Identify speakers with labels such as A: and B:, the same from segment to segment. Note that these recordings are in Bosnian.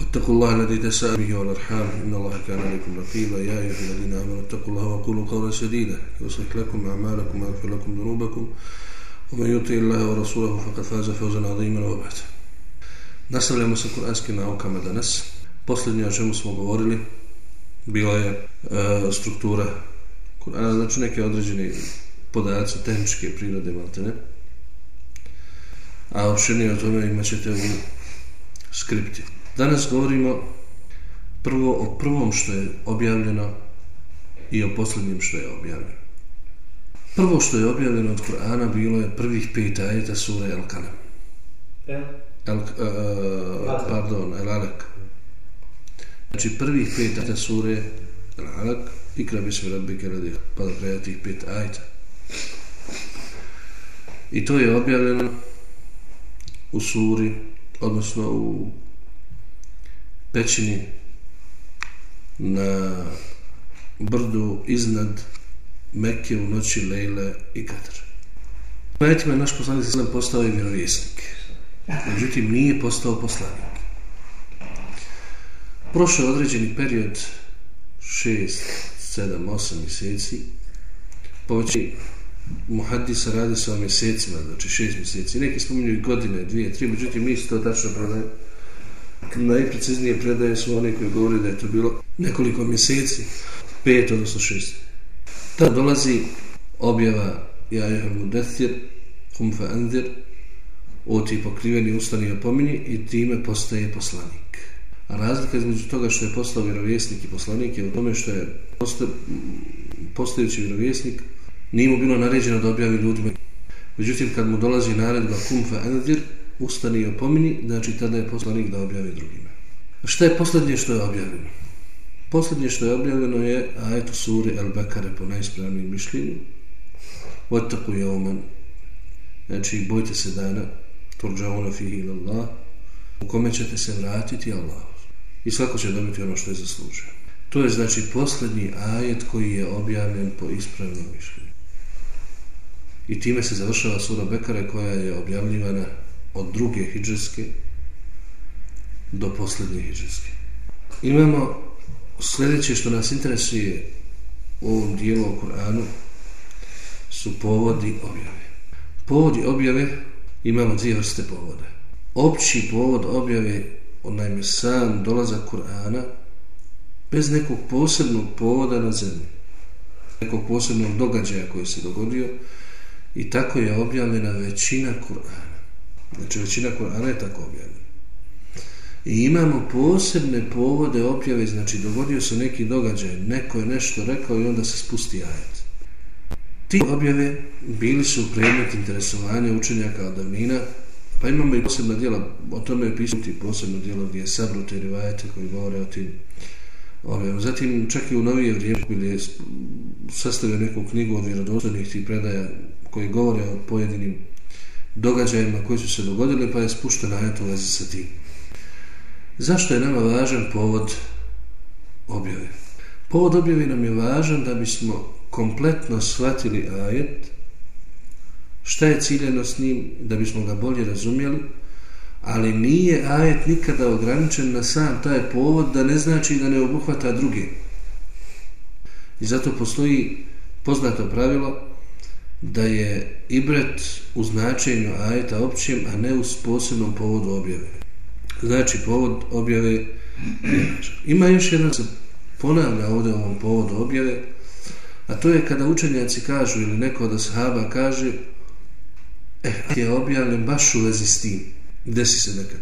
A: واتقوا الله الذي تساءل به والارحام ان الله كان عليكم رقيبا يا ايها الذين امنوا اتقوا الله وقولوا قولا سديدا يصلح لكم اعمالكم ويغفر لكم ذنوبكم ومن يطع الله ورسوله فقد فاز فوزا عظيما وبعد Nastavljamo sa kuranskim naukama danas. Posljednje o čemu smo govorili bila je e, struktura Kurana, znači neke određene podaci tehničke prirode maltene. A opširnije o tome imat ćete u skripti. Danas govorimo prvo o prvom što je objavljeno i o posljednjem što je objavljeno. Prvo što je objavljeno od Kur'ana bilo je prvih pet ajeta sure El Kalem. El, uh, pardon, El Alek. Znači prvih pet ajeta sure El Alek i krabi se rabbi keradi pa preja tih pet ajeta. I to je objavljeno u suri, odnosno u pećini na brdu iznad Mekke u noći Lejle i Kadr. Pajetima naš poslanik Islam postao i vjerovjesnik. Međutim, nije postao poslanik. Prošao je određeni period 6, 7, 8 mjeseci. Poveći muhadisa radi se o mjesecima, znači 6 mjeseci. Neki spominju godine, dvije, tri, međutim, mi to tačno prodaje najpreciznije predaje su oni koji govore da je to bilo nekoliko mjeseci, pet odnosno šest. Ta dolazi objava ja je mudethir, hum fa andir, o ti pokriveni ustani i opomini i time postaje poslanik. A razlika između toga što je postao vjerovjesnik i poslanik je u tome što je posta, postajući vjerovjesnik nije mu bilo naređeno da objavi ljudima. Međutim, kad mu dolazi naredba kum fa andir, ustani i opomini, znači tada je poslanik da objavi drugima. Šta je posljednje što je objavljeno? Posljednje što je objavljeno je ajet u suri Al-Bakare po najispravnijim mišljenju. Vataku je oman. Znači, bojte se dana, turđavuna fihi ila Allah, u kome ćete se vratiti Allah. I svako će dobiti ono što je zaslužio. To je znači posljednji ajet koji je objavljen po ispravnom mišljenju. I time se završava sura Bekare koja je objavljivana od druge hijđarske do posljednje hijđarske. Imamo sljedeće što nas interesuje u ovom dijelu o Koranu su povodi objave. Povodi objave imamo dvije vrste povoda. Opći povod objave onaj sam dolazak Kur'ana, bez nekog posebnog povoda na zemlji. Nekog posebnog događaja koji se dogodio i tako je objavljena većina Kur'ana. Znači većina Korana je tako objavljena. I imamo posebne povode objave, znači dogodio se neki događaj, neko je nešto rekao i onda se spusti ajet. Ti objave bili su predmet interesovanja učenjaka od davnina, pa imamo i posebna dijela, o tome je pisati posebno dijelo gdje je sabruti rivajete koji govore o tim objavama. Zatim čak i u novije vrijeme bili je sastavio neku knjigu od vjerodostojnih tih predaja koji govore o pojedinim događajima koji su se dogodili, pa je spuštena eto u vezi sa tim. Zašto je nama važan povod objave? Povod objave nam je važan da bismo kompletno shvatili ajet, šta je ciljeno s njim, da bismo ga bolje razumjeli, ali nije ajet nikada ograničen na sam taj povod da ne znači da ne obuhvata druge. I zato postoji poznato pravilo da je ibret u značenju ajeta općim, a ne u posebnom povodu objave. Znači, povod objave Ima još jedan se ponavlja ovdje ovom povodu objave, a to je kada učenjaci kažu ili neko od sahaba kaže eh, je objavljen baš u vezi s tim. Desi se nekad.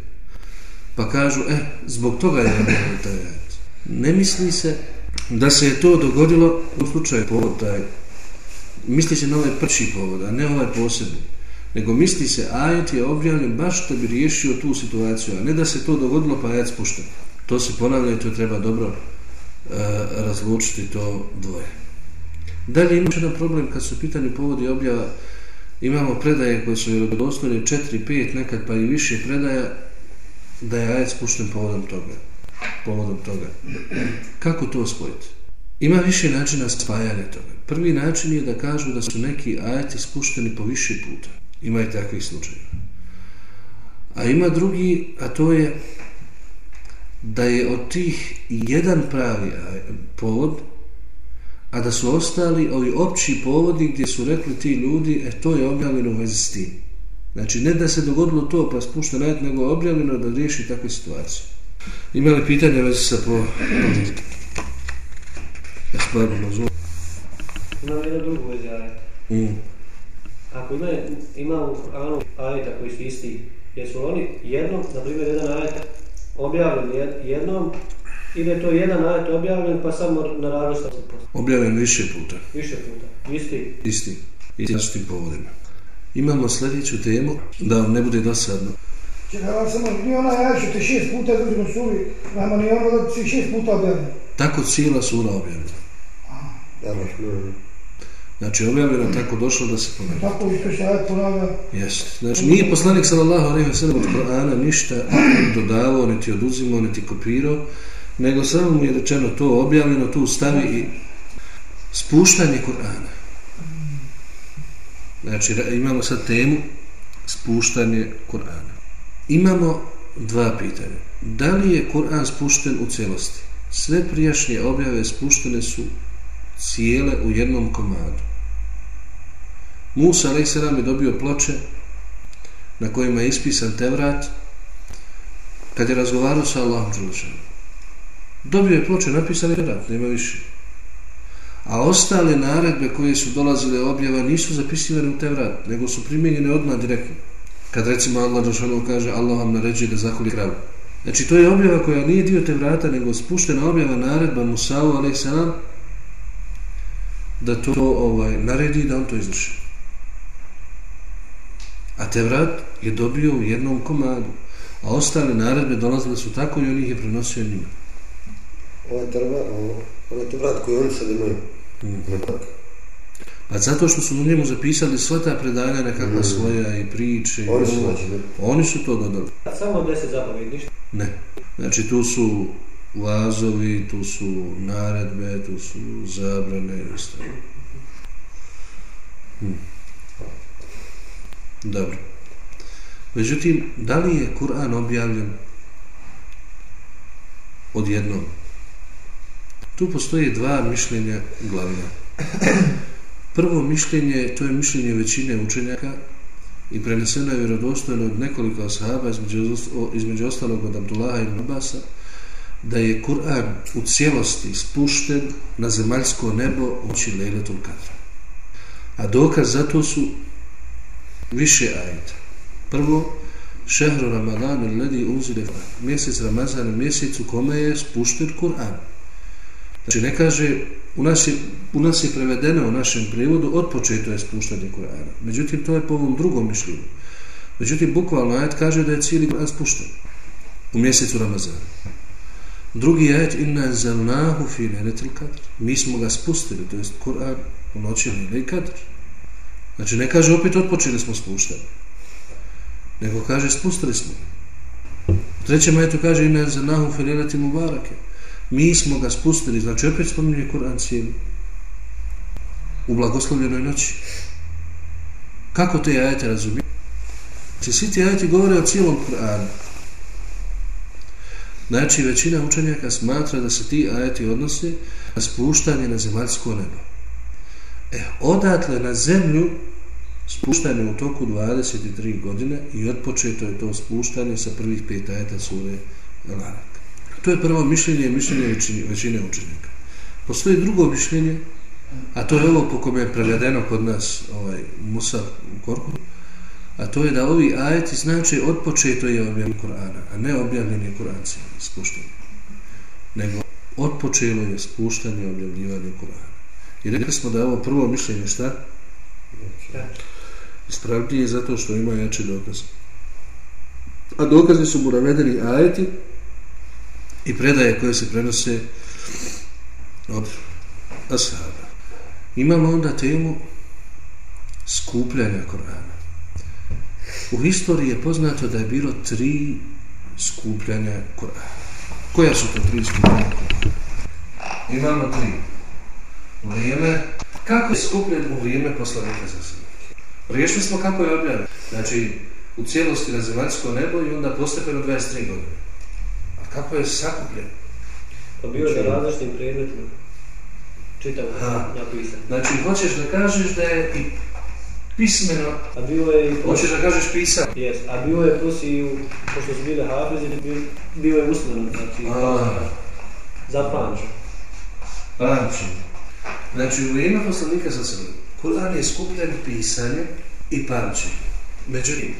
A: Pa kažu, eh, zbog toga je objavljen taj ajet. Ne misli se da se je to dogodilo u slučaju povod taj misli se na ovaj prvi povod, a ne ovaj posebni. Nego misli se, ajet je objavljen baš da bi riješio tu situaciju, a ne da se to dogodilo pa ajet spušten. To se ponavlja i to treba dobro e, razlučiti to dvoje. Dalje ima jedan problem kad su u pitanju povodi objava imamo predaje koje su vjerodostojne 4, 5, nekad pa i više predaja da je ajet spušten povodom toga. Povodom toga. Kako to spojiti? Ima više načina spajanja toga. Prvi način je da kažu da su neki ajeti spušteni po više puta. Ima i takvih slučajeva. A ima drugi, a to je da je od tih jedan pravi povod, a da su ostali ovi opći povodi gdje su rekli ti ljudi, e to je objavljeno u vezi s tim. Znači, ne da se dogodilo to pa spušta najed, nego je objavljeno da riješi takve situacije. Ima li pitanje vezi sa po... Ja stvarno nazvu.
B: Imam jednu drugu vezi ajeta.
A: Mm.
B: Ako ima, ima u Kur'anu ajeta koji su isti, jesu oni jednom, na primjer, jedan ajet objavljen jednom, ili je to jedan ajet objavljen, pa samo na različitom se?
A: Objavljen više puta.
B: Više puta. Isti?
A: Isti. I različitim povodima. Imamo sljedeću temu, da vam ne bude dosadno.
C: Čekaj, ali samo, nije ona ajet što te šest puta izgledimo suri, nama nije ono da si šest puta objavljen.
A: Tako cijela sura objavljena.
D: Da, baš, ne,
A: Znači, objavljeno tako došlo da se ponavlja.
C: Tako isto se ajet ponavlja.
A: Jeste. Znači, nije poslanik sallallahu alejhi ve sellem od Kur'ana ništa dodavao, niti oduzimao, niti kopirao, nego samo mu je rečeno to objavljeno, tu stavi i spuštanje Kur'ana. Znači, imamo sad temu spuštanje Kur'ana. Imamo dva pitanja. Da li je Kur'an spušten u celosti? Sve prijašnje objave spuštene su cijele u jednom komadu. Musa a.s. je dobio ploče na kojima je ispisan Tevrat kad je razgovarao sa Allahom Đelešanom. Dobio je ploče, napisane je Tevrat, nema više. A ostale naredbe koje su dolazile objava nisu zapisivane u Tevrat, nego su primjenjene odmah direktno. Kad recimo Allah Đelešanom kaže Allah vam naređuje da zakolje kravu. Znači to je objava koja nije dio Tevrata, nego spuštena objava naredba Musa'u a.s. da to ovaj naredi da on to izvrši. A Tevrat je dobio u jednom komadu. A ostale naredbe dolazile su tako i on ih je prenosio njima.
D: Ovo je Tevrat, ovo je Tevrat koji oni sad imaju.
A: Mm. Pa zato što su u njemu zapisali sva ta predanja nekakva mm. svoja i priče.
D: Oni su, znači?
A: Oni su to dodali.
B: Samo deset zapovedi, ništa.
A: Ne. Znači tu su vazovi, tu su naredbe, tu su zabrane i ostalo. Hm. Dobro. Međutim, da li je Kur'an objavljen odjednom? Tu postoje dva mišljenja glavna. Prvo mišljenje, to je mišljenje većine učenjaka i preneseno je vjerodostojno od nekoliko ashaba, između, između ostalog od Abdullaha i Nabasa, da je Kur'an u cijelosti spušten na zemaljsko nebo oči Lejletul Kadra. A dokaz za to su više ajeta. Prvo, šehru Ramadan ledi unzile mjesec Ramazan mjesec u kome je spušten Kur'an. Znači ne kaže, u nas, je, u nas je prevedeno u našem prijevodu, od početka je spuštanje Kur'ana. Međutim, to je po ovom drugom mišljenju. Međutim, bukvalno ajet kaže da je cijeli Kur'an spušten u mjesecu Ramazana. Drugi ajet, inna zelnahu fi neretil kadr. Mi smo ga spustili, to jest Kur'an u noći Lejle Kadr. Znači ne kaže opet otpočeli smo spuštanje. Nego kaže spustili smo. U trećem ajetu kaže inna zelnahu fi neretil mubarake. Mi smo ga spustili, znači opet spominje Kur'an cijeli. U blagoslovljenoj noći. Kako te ajete razumije? Znači svi ti ajeti govore o cijelom Kur'anu. Znači, većina učenjaka smatra da se ti ajeti odnose na spuštanje na zemaljsko nebo. E, odatle na zemlju spuštanje u toku 23 godine i otpočeto je to spuštanje sa prvih pet ajeta sure Lanak. To je prvo mišljenje i mišljenje većine, većine učenjaka. Postoji drugo mišljenje, a to je ovo po kome je prevedeno kod nas ovaj, Musa u Korku, a to je da ovi ajeti znači otpočeto je objavljen Kur'ana, a ne objavljen je Kur'an spuštanje, Nego otpočelo je spuštanje i objavljivanje Kur'ana. I rekli smo da je ovo prvo mišljenje šta? Ispravljanje je zato što ima jači dokaz. A dokazi su mu navedeni ajeti i predaje koje se prenose Dobro. Ashaba. Imamo onda temu skupljanja Korana. U historiji je poznato da je bilo tri skupljanja Korana. Koja su to tri skupljanja Korana? Imamo tri. Vrijeme, kako je skupljen u vrijeme poslanika za sve? Riješili smo kako je objavljen. Znači, u cijelosti na zemaljsko nebo i onda postepeno 23 godine. A kako je sakupljen?
B: Pa bio je na različitim predmetima. Čitav napisan.
A: Znači, hoćeš da kažeš da je i pismeno,
B: a bio je i
A: hoćeš da kažeš pisan.
B: Jes, a bio je plus i, u, pošto su bile hafizi, bio, bio je usmeno, znači, zapamćen.
A: Pamćen. Znači, u vrijeme poslanika sa sebe, Kur'an je skupljen pisanjem i pamćenjem. Međutim,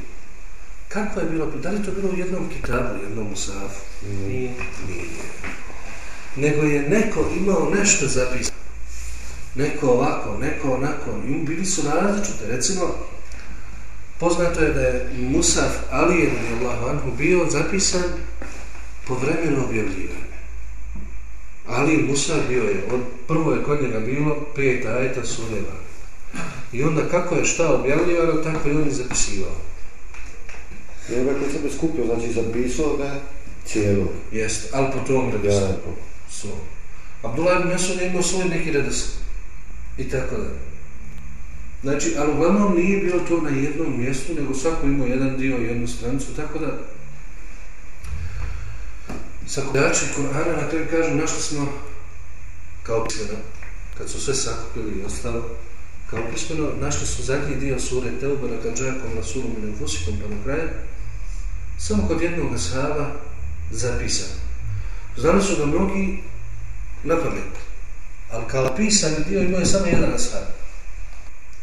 A: kako je bilo, da li to bilo u jednom kitabu, jednom musafu?
B: Nije.
A: Nije. Nego je neko imao nešto zapisano. Neko ovako, neko onako. I bili su različite. Recimo, poznato je da je Musaf Alijen Anhu bio zapisan po vremenu objavljivanja. Ali Musaf bio je, od prvo je kod njega bilo pet ajeta sureva. I onda kako je šta objavljivano, tako je on i zapisivao.
D: Ne, ovaj koji sebe skupio, znači zapisao ga cijelo.
A: Jeste, ali po tom redoslu. Ja, po. So. Abdullah ibn Mesud je imao svoj neki redosl. I tako da. Znači, ali uglavnom nije bilo to na jednom mjestu, nego svako imao jedan dio, jednu stranicu, tako da sakupljači Kur'ana na kraju kažu našli smo kao pismeno, kad su sve sakupili i ostalo, kao pismeno, našli su zadnji dio sure Teuba na kađakom na suru Minefusikom pa na kraju, samo kod jednog ashaba zapisano. Znali su da mnogi na pamet, ali kao pisani dio imao je samo jedan ashab.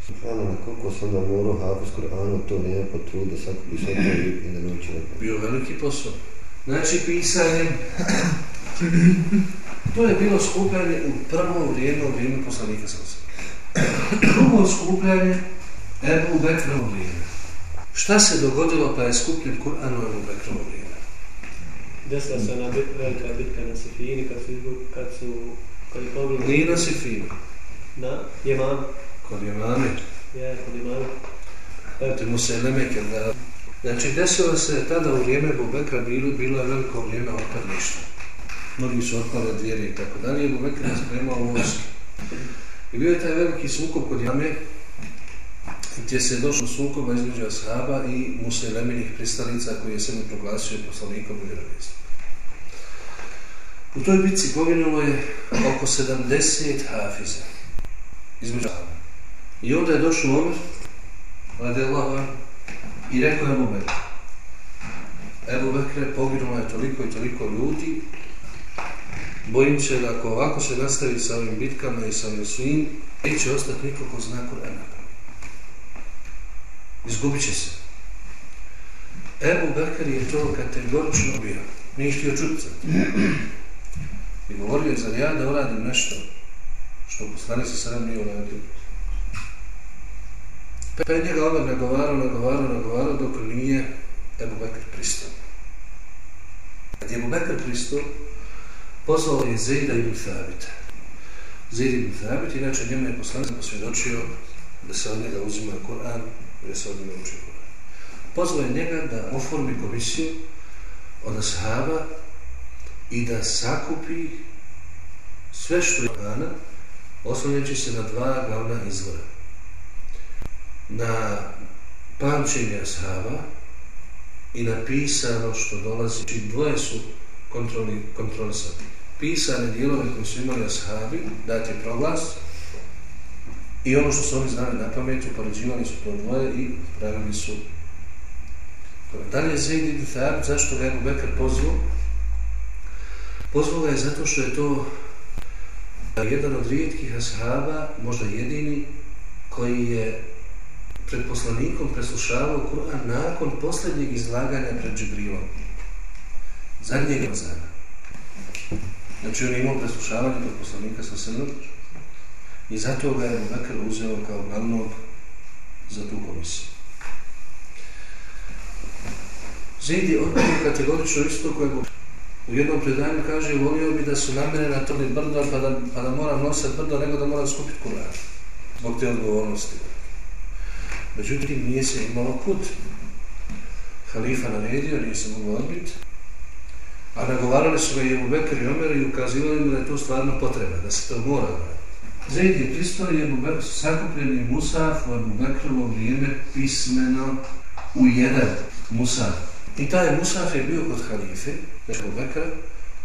D: Subhano, na koliko sam da morao hafiz Kur'anu, to nije potrud da sad piše to i da nauči neko.
A: Bio veliki posao. Znači, pisanje, to je bilo skupljanje u prvo vrijeme, u vrijeme poslanika sa Drugo skupljanje, Ebu Bekrovo vrijeme. Šta se dogodilo pa je skupljen Kur'an u Ebu Bekrovo vrijeme?
B: Desila se ona velika bitka na Sifini kad su, kad su kad je pobili...
A: Nije na Sifini.
B: Na Jeman.
A: Kod Jemane.
B: Je, kod Jemane.
A: Eto mu se nemeke da... Znači, desilo se tada u vrijeme Bubekra bilo, bilo je veliko vrijeme otpadništa. Mnogi su otpali od i tako dalje. Bubekra je spremao vojske. I bio je taj veliki sukob kod Jame, gdje se je došlo sukoba između Ashaba i Musa Leminih pristalica koji je sebe proglasio poslanikom u vjerovijestvu. U toj bitci poginulo je oko 70 hafiza između Ashaba. I onda je došao Omer, radi Allah, i rekao Ebu Bekre. Ebu Bekre, poginulo je toliko i toliko ljudi, bojim se da ako ovako se nastavi sa ovim bitkama i sa ovim svim, neće ostati niko ko zna Kur'ana. Izgubit će se. Ebu Bekar je to kategorično bio. Nije htio čuti I govorio je za ja da uradim nešto što poslani se sada nije uradio. Pa je njega Omer nagovarao, nagovarao, nagovarao dok nije Ebu Bekr pristao. Kad je Ebu Bekr pristao, pozvao je Zejda ibn Thabita. Zejd ibn Thabit, inače njemu je poslanik posvjedočio da se od njega uzima Koran i da se od njega uči Koran. Pozvao je njega da oformi komisiju od ashaba i da sakupi sve što je Korana, osnovljeći se na dva glavna izvora. Na pamćenje ashaba i napisano što dolazi, či dvoje su kontroli, kontrolisati. Pisane dijelove koje su imali ashabi, dati proglas, i ono što su oni znali na pamet, upoređivali su to dvoje i pravili su Dalje Zaid ibn Thab, zašto ga je Bekr pozvao? Pozvao ga je zato što je to eh, jedan od rijetkih ashaba, možda jedini, koji je pred poslanikom preslušavao Kur'an nakon posljednjeg izlaganja pred Džibrilom zadnjeg Ramazana. Znači on je imao preslušavanje kod poslanika sa srnom i zato ga je Bekr uzeo kao glavnog za tu komisiju. Zid je odbio kategorično isto koje go... U jednom predanju kaže, volio bi da su na mene brdo, pa da, pa da moram nositi brdo, nego da moram skupiti Kur'an. Zbog te odgovornosti. Međutim, nije se imalo kud. Halifa naredio, nije se moglo odbiti. A nagovarali su ga i Ebu Bekr i Omer i ukazivali mu da je to stvarno potreba, da se to mora raditi. Zaid je pristao i Ebu Bekr, sakupljeni Musaf u Ebu Bekrovo vrijeme pismeno u jedan Musaf. I taj Musaf je bio kod halife, Ebu Bekra.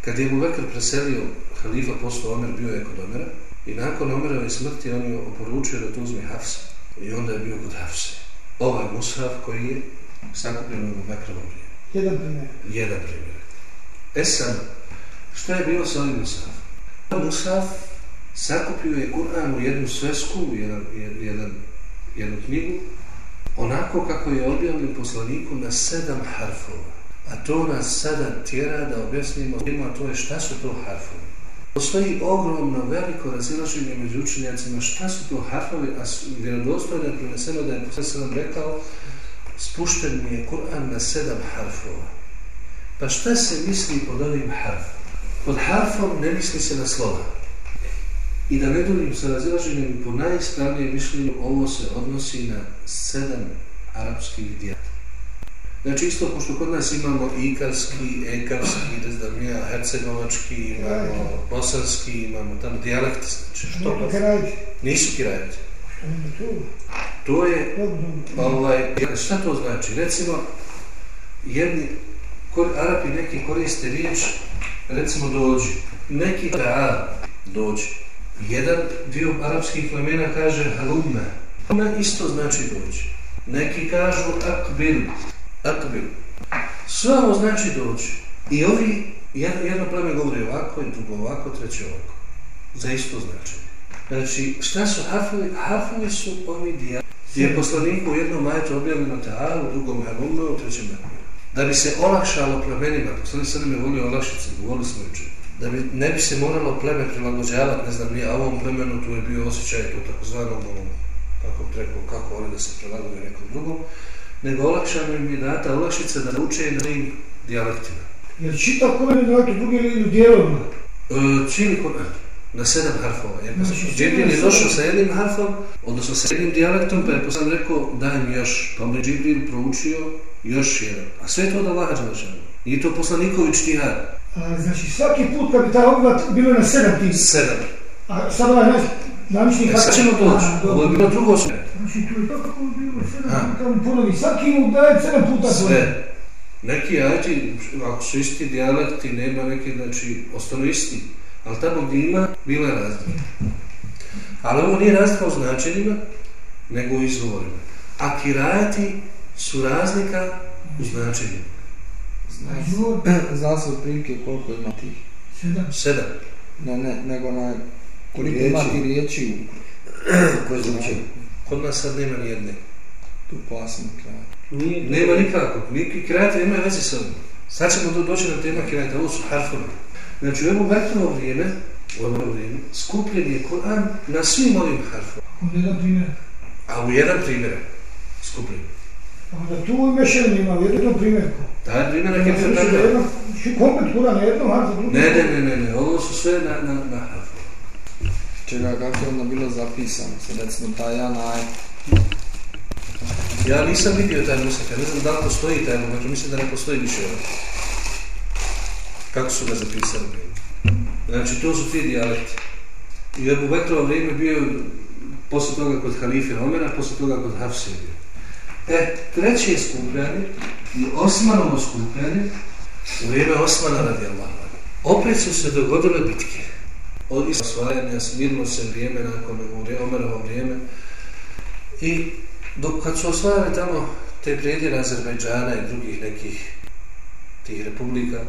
A: Kad je Ebu Bekr preselio, halifa postao Omer, bio je kod Omera. I nakon Omerove smrti on je oporučio da to uzme Hafsa. I onda je bio kod Hafse. Ovaj Musaf koji je sakupljen u Ebu Bekrovo vrijeme.
C: Jedan primjer.
A: Jedan primjer. E sad, šta je bilo sa ovim Musaf? Musaf sakupio je Kur'an u jednu svesku, u jedan, jedan, jednu knjigu, onako kako je objavljen poslaniku na sedam harfova. A to nas sada tjera da objasnimo a to je šta su to harfovi. Postoji ogromno veliko razilaženje među učenjacima šta su to harfovi, a vjerodostojno je prineseno da je posle rekao spušten mi je Kur'an na sedam harfova. Pa šta se misli pod ovim harfom? Pod harfom ne misli se na slova. I da ne duljim sa razilaženjem po najispravnijem mišljenju, ovo se odnosi na sedam arapskih dijalekta. Znači isto pošto kod nas imamo ikarski, ekarski, ne znam ja, hercegovački, imamo bosanski, imamo tamo dijalekti, znači.
C: Što to kirajci?
A: Nisu kirajci. To je, ovaj, šta to znači? Recimo, jedni, Arapi neki koriste riječ, recimo dođi, neki da dođi. Jedan dio arapskih plemena kaže halumme. Ona isto znači dođi. Neki kažu akbil. Akbil. Sve ovo znači doći. I ovi, jedno, jedno pleme govori ovako, i drugo ovako, treće ovako. Za isto značenje. Znači, šta su harfovi? Harfovi su ovi dijeli. Gdje je poslanik u jednom majetu objavljeno ta'al, u drugom halumme, u trećem halumme. Da bi se olakšalo plemenima, poslanik sad ne volio olakšice, govorili smo učinu da bi, ne bi se moralo pleme prilagođavati, ne znam, nije, a ovom plemenu tu je bio osjećaj to takozvanom ovom, kako bi rekao, kako oni da se prilagode nekom drugom, nego olakšano im je data olakšica da uče na tim dijalektima.
C: Jer čita koliko dijalektu drugi ili dijelovima?
A: E, čini koliko? Na sedam harfova. Jer znači, Džibril je došao sa jednim harfom, odnosno sa jednim dijalektom, pa je poslan rekao, daj mi još, pa mi Džibril proučio još jedan. A sve to da laha Đelešanu. Nije to poslaniković tihar.
C: A, znači svaki put kad bi ta obvat bilo na sedam tih.
A: Sedam.
C: A sad ovaj naš namični
A: kako... E sad ćemo doći. Ovo je bilo drugo
C: sve. Znači tu je to kako bi ponovi. Svaki mu daje sedam puta
A: sve. Neki ajti, ako su isti dijalekti, nema neki, znači, ostano isti. Ali tamo gdje ima, bila je razlika. Ali ovo nije razlika u značenjima, nego u izgovorima. A kirajati su razlika u značenjima.
E: Zna se otprilike koliko ima tih.
C: Sedam.
A: Sedam.
E: Ne, ne, nego na koliko riječi. ima ti riječi u...
D: Koje znači?
A: Kod nas sad nema ni jedne.
E: Tu pasno kraj.
A: Nije, nema nikako. Niki krajate ima veze sa ovim. Sad ćemo do, doći na tema krajate. Ovo su harfovi. Znači u ovom Bektovo vrijeme, u ovom vrijeme, skupljen je Koran na svim ovim harfovima.
C: U jedan primjer.
A: A u jedan primjer skupljen.
C: Onda tu imaš jedan ima, jednu primjerku.
A: Taj primjer je bio tako.
C: Jedno, komplet kura na jednom harfu, drugom.
A: Ne, ne, ne, ne, ne, ovo su sve na, na, na harfu.
E: Čega, kako je onda bilo zapisano? Sad recimo taj ja naj...
A: Ja nisam vidio taj musak, ja ne znam da li postoji taj musak, mislim da ne postoji više ovaj. Kako su ga zapisali? Znači, to su ti dijalekti. I Ebu Bekrova vrijeme bio posle toga kod halife Omera, posle toga kod Hafsije bio. E, treće skupljanje i Osmanovo skupljanje u vrijeme Osmana radi Allah. Opet su se dogodile bitke. Od osvajanja smirno se vrijeme nakon Omerovo vrijeme. I dok kad su osvajali tamo te predjele Azerbejdžana i drugih nekih tih republika,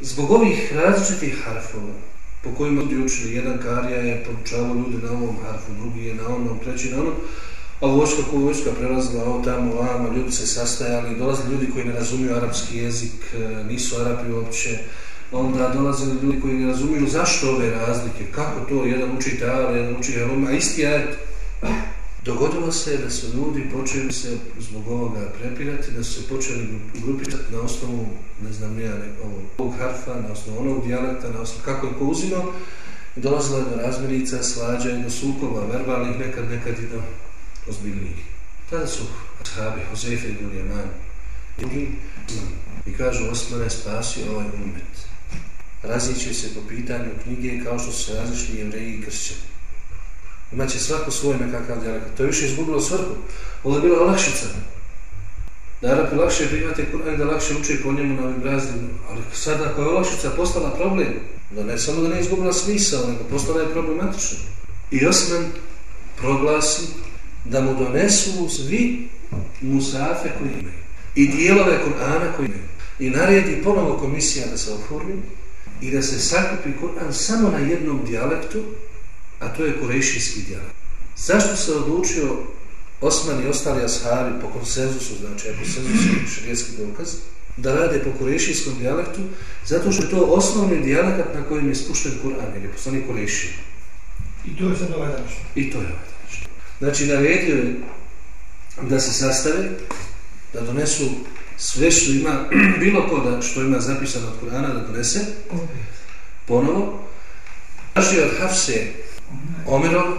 A: zbog ovih različitih harfova, po kojima ljudi učili, jedan karija je poručavao ljude na ovom harfu, drugi je na onom, treći na onom, a vojska ko vojska prelazila ovo tamo, vama, ljudi se sastajali, dolazili ljudi koji ne razumiju arapski jezik, e, nisu arapi uopće, onda dolazili ljudi koji ne razumiju zašto ove razlike, kako to, jedan uči ta'ala, jedan uči heloma, a isti ajet. Dogodilo se da su ljudi počeli se zbog ovoga prepirati, da su se počeli grupirati na osnovu, ne znam ja, ovog, harfa, na osnovu onog dijalekta, na osnovu kako je ko uzimao, dolazilo je do razmirica, svađa i do sukova, verbalnih, nekad, nekad i do ozbiljnijih. Tada su ashabi, Hozefe i Duljaman, i, i kažu, Osmane spasio ovaj umet. Raziće se po pitanju knjige kao što su se različni jevreji i kršćani. Imaće svako svoj nekakav dijalekt. To je više izgubilo svrhu. Ovo je bila olakšica. Da Arapi lakše prihvate Kur'an da lakše uče po njemu na ovim raznim. Ali sada ako je olakšica postala problem, da ne samo da ne izgubila smisao, nego postala je problematična. I Osman proglasi da mu donesu svi musafe koji imaju. I dijelove Kur'ana koji imaju. I naredi ponovo komisija da se oformi i da se sakupi Kur'an samo na jednom dijalektu a to je kurešijski dijalekt. Zašto se odlučio Osman i ostali ashabi po konsenzusu, znači ako konsenzus je širijetski dokaz, da rade po kurešijskom dijalektu, zato što je to osnovni dijalekt na kojem je spušten Kur'an, jer je poslani kurešiji.
C: I to je sad ovaj današnji.
A: I to je ovaj današnji. Znači, naredio je da se sastave, da donesu sve što ima, bilo ko da što ima zapisano od Kur'ana da donese, ponovo. Tražio od Hafse Omerom,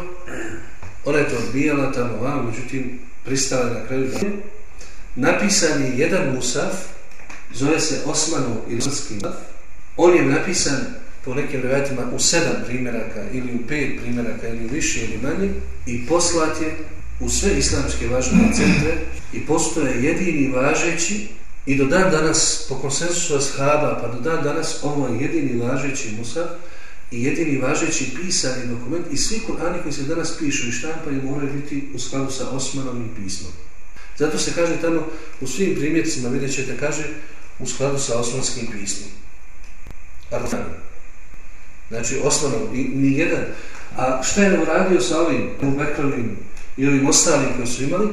A: ona je to odbijala tamo vam, međutim, pristala na kraju da napisan je jedan musaf, zove se Osmanov ili Osmanski musaf, on je napisan po nekim revatima u sedam primjeraka ili u pet primjeraka ili u više ili manje i poslat je u sve islamske važne centre i postoje jedini važeći i do dan danas po konsensusu ashaba pa do dan danas ovo je jedini važeći musaf i jedini važeći pisani dokument i svi Kur'ani koji se danas pišu i štampaju moraju biti u skladu sa osmanovim pismom. Zato se kaže tamo u svim primjercima vidjet ćete kaže u skladu sa osmanskim pismom. Artan. Znači osmanov, ni jedan. A šta je uradio sa ovim Bekrovim i ovim ostalim koji su imali?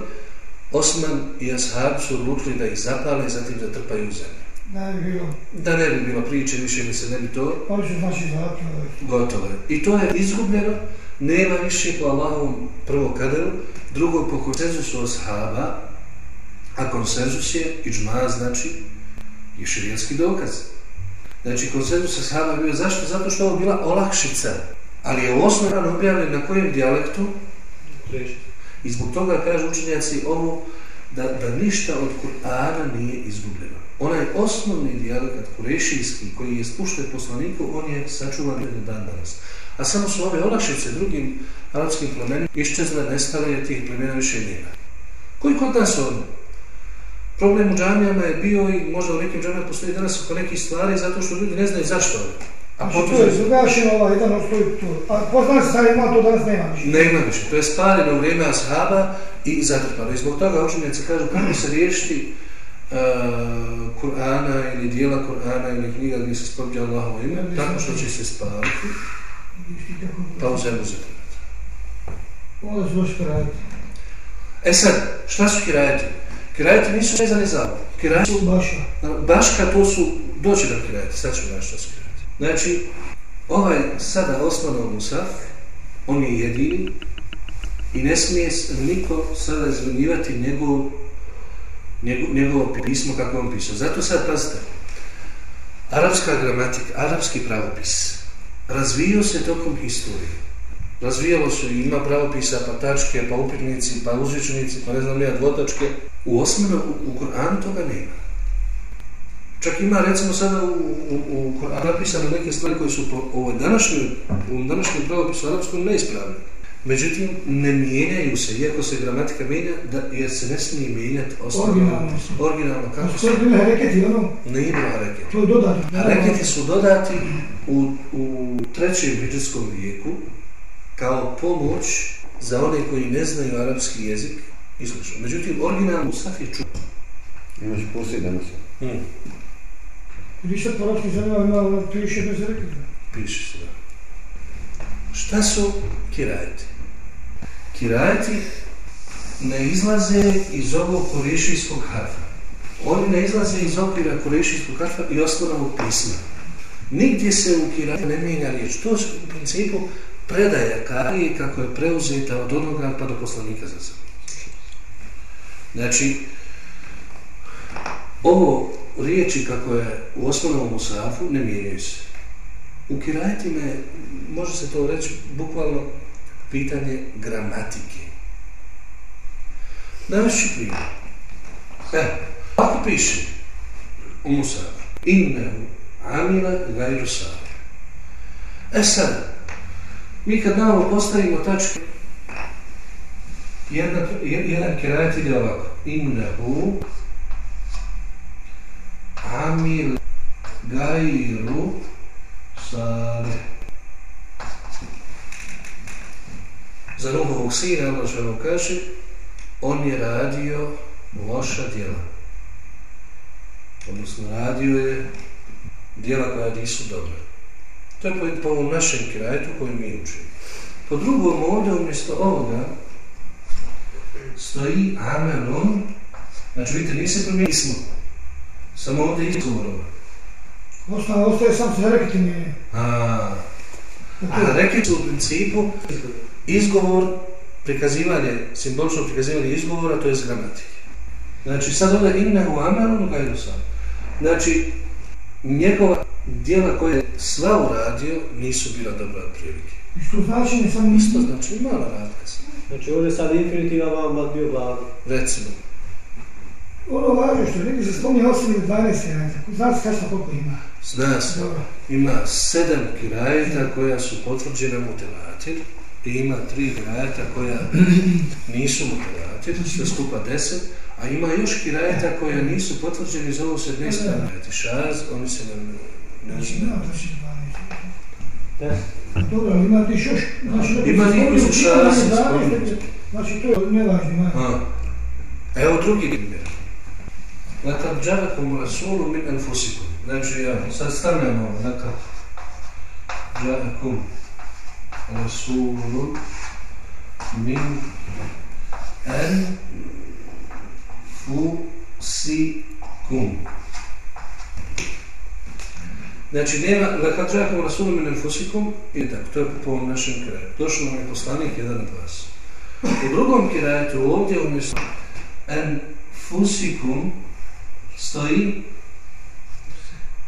A: Osman i Ashab su odlučili da ih zapale, zatim da trpaju u zemlju.
C: Ne bi bilo.
A: Da ne bi bilo priče, više mi se ne bi to...
C: Oni su znači zapravo.
A: Gotovo je. I to je izgubljeno, nema više po Allahovom prvo kaderu, drugo po konsenzusu ashaba, a konsenzus je, i džma znači, je širijanski dokaz. Znači, konsenzus ashaba je bio zašto? Zato što ovo bila olakšica. Ali je osnovan objavljen na kojem dijalektu? I zbog toga kaže učenjaci ovo da, da ništa od Kur'ana nije izgubljeno onaj osnovni dijalekt kurešijski koji je spušten poslaniku, on je sačuvan do dan danas. A samo su ove olakšice drugim arabskim plemenima iščezle, nestale je tih plemena više nema. Koji kod nas ovdje? Problem u džamijama je bio i možda u nekim džamijama postoji danas oko nekih stvari zato što ljudi ne znaju zašto ovdje.
C: A znači, to je zugašeno ovaj jedan ostoji tu. A poznali se sad ima, to danas nema više.
A: Nema više. To je spaljeno u vrijeme ashaba i zatrpano. I zbog toga učenjaci kažu kako se riješiti uh, Kur'ana ili dijela Kur'ana ili knjiga gdje se spođe Allahovo ime, tako što će se spavati, pa u zemlju zatrebati.
C: Onda su još kirajeti.
A: E sad, šta su kirajeti? Kirajeti nisu vezani za ovo. Kirajeti
C: su baša.
A: Baška to su, doći da kirajeti, sad ćemo naći šta su kirajeti. Znači, ovaj sada osnovno Musaf, on je jedini i ne smije niko sada izgledivati njegov njegov, njegovo pismo kako on piše. Zato sad pazite, arapska gramatika, arapski pravopis razvio se tokom historije. Razvijalo se i ima pravopisa, pa tačke, pa upitnici, pa uzvičnici, pa ne znam ja, dvotačke. U osmenu, u, u Koranu toga nema. Čak ima, recimo, sada u, u, u Koranu napisane neke stvari koje su po ovoj današnjoj, u današnjem pravopisu arapskom neispravljene. Međutim, ne mijenjaju se, iako se gramatika mijenja, da, jer se ne smije mijenjati.
C: Originalno.
A: Originalno, kako
C: se? To je bilo hareketi, ono?
A: Ne ima hareketi.
C: To je dodati.
A: Hareketi su dodati u, u trećem hijđarskom vijeku kao pomoć za one koji ne znaju arapski jezik i slično. Međutim, originalno Musaf je čuo.
D: Imaš poslije danas.
A: Hmm.
C: Više po arapski zanima, ima ono, piše bez hareketa.
A: Piše se, da. Šta su kirajeti? kirajeti ne izlaze iz ovog korešijskog harfa. Oni ne izlaze iz okvira korešijskog harfa i osnovnog pisma. Nigdje se u kirajeti ne mijenja riječ. To su u principu predaja karije kako je preuzeta od onoga pa do poslanika za sebe. Znači, ovo riječi kako je u osnovnom musafu ne mijenjaju se. U kirajetima je, može se to reći, bukvalno pitanje gramatike. Navešću primjer. Evo, ako piše u musafu, innehu amila gajru sara. E sad, mi kad malo postavimo tačke, jedna, jedan kirajet ide ovako. Innehu amil gajru sabi. Za Nuhovog sina, Allah što kaže, on je radio loša djela. Odnosno, radio je djela koja nisu dobra. To je po, po ovom našem krajetu koji mi učimo. Po drugom ovdje umjesto ovoga stoji amelom, znači vidite, nije se promijenili smo, samo ovdje izgovorova.
C: Ostaje, ostaje sam se reketi mi.
A: A, a rekli su u principu izgovor, prikazivanje, simbolično prikazivanje izgovora, to je gramatike. Znači, sad ovdje inne u amelom, kaj je sam. Znači, njegova djela koje je sva uradio nisu bila dobra od prilike.
C: Isto znači ne sam
A: Isto znači mala radka se.
B: Znači ovdje sad infinitiva vam bio blago.
A: Recimo,
C: Ono važno što rekli se spominje 8 ili 12 jajta. Zna se kašta koliko ima.
A: zna se,
C: Dobro.
A: ima sedam kirajeta koja su potvrđena mutelatir i ima tri kirajeta koja nisu mutelatir, sve skupa deset, a ima još kirajeta koja nisu potvrđeni, zovu se ne stanajeti šaz, oni se ne, ne
C: Znači
A: znaju.
C: ima znači 12.
B: Ne?
C: Dobro, ali imate još još... Znači,
A: Ima su šasi,
C: 12,
A: spominju.
C: Znači to je nevažno. ima.
A: Evo drugi primjer. Lakad džavekom rasulu min enfusikum. Znači, ja, sad stavljam ovo, lakad džavekom rasulu min enfusikum. Znači, nema, lakad džavekom rasulu min enfusikum, i tako, to je po ovom našem kraju. Došlo nam je poslanik jedan od vas. U drugom kirajetu ovdje umjesto enfusikum stoji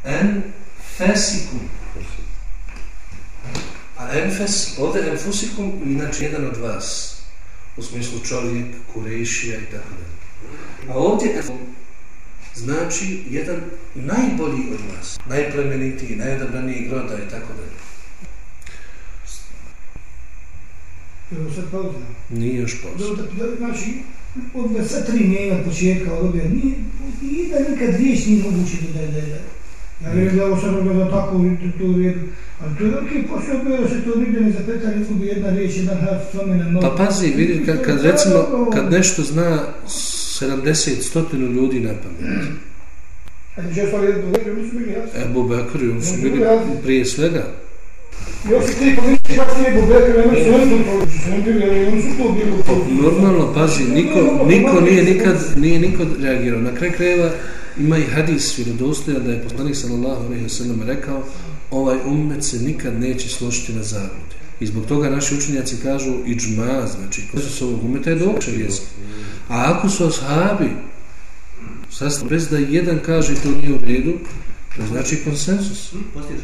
A: en fesikum. A enfes, ovdje enfusikum, inače jedan od vas. U smislu čovjek, kurešija i tako dalje. A ovdje znači jedan najbolji od vas, najplemenitiji, najodabraniji groda i tako dalje.
C: Evo sad pauza.
A: Nije još pauza.
C: Da, da, znači, od da sad tri mijenja od početka od obje, nije, nije da nikad riječ nije moguće da da da. Ja vjerujem da ovo sad ono da tako to, u redu. Ali to je veliki posao obje da se to nigdje ne zapeta, ne bi jedna riječ, jedan harf, spomena, novo.
A: Pa pazi, vidi, kad, kad recimo, kad nešto zna 70, stotinu ljudi na pamet.
C: Je nisu.
A: Ebu Bekr i oni su bili prije svega.
C: Još ti pomisliš su oni su bili, ali oni su to bili.
A: Pa, normalno, pazi, niko, niko nije nikad, nije niko reagirao. Na kraj krajeva ima i hadis vjerodostojan da je poslanik sallallahu alejhi ve sellem rekao ovaj ummet se nikad neće složiti na zabludi. I zbog toga naši učenjaci kažu iđma, znači konsensus ovog ummeta je dokšar jezik. A ako su ashabi sastav bez da jedan kaže to nije u redu, to znači konsensus.
B: Postiže.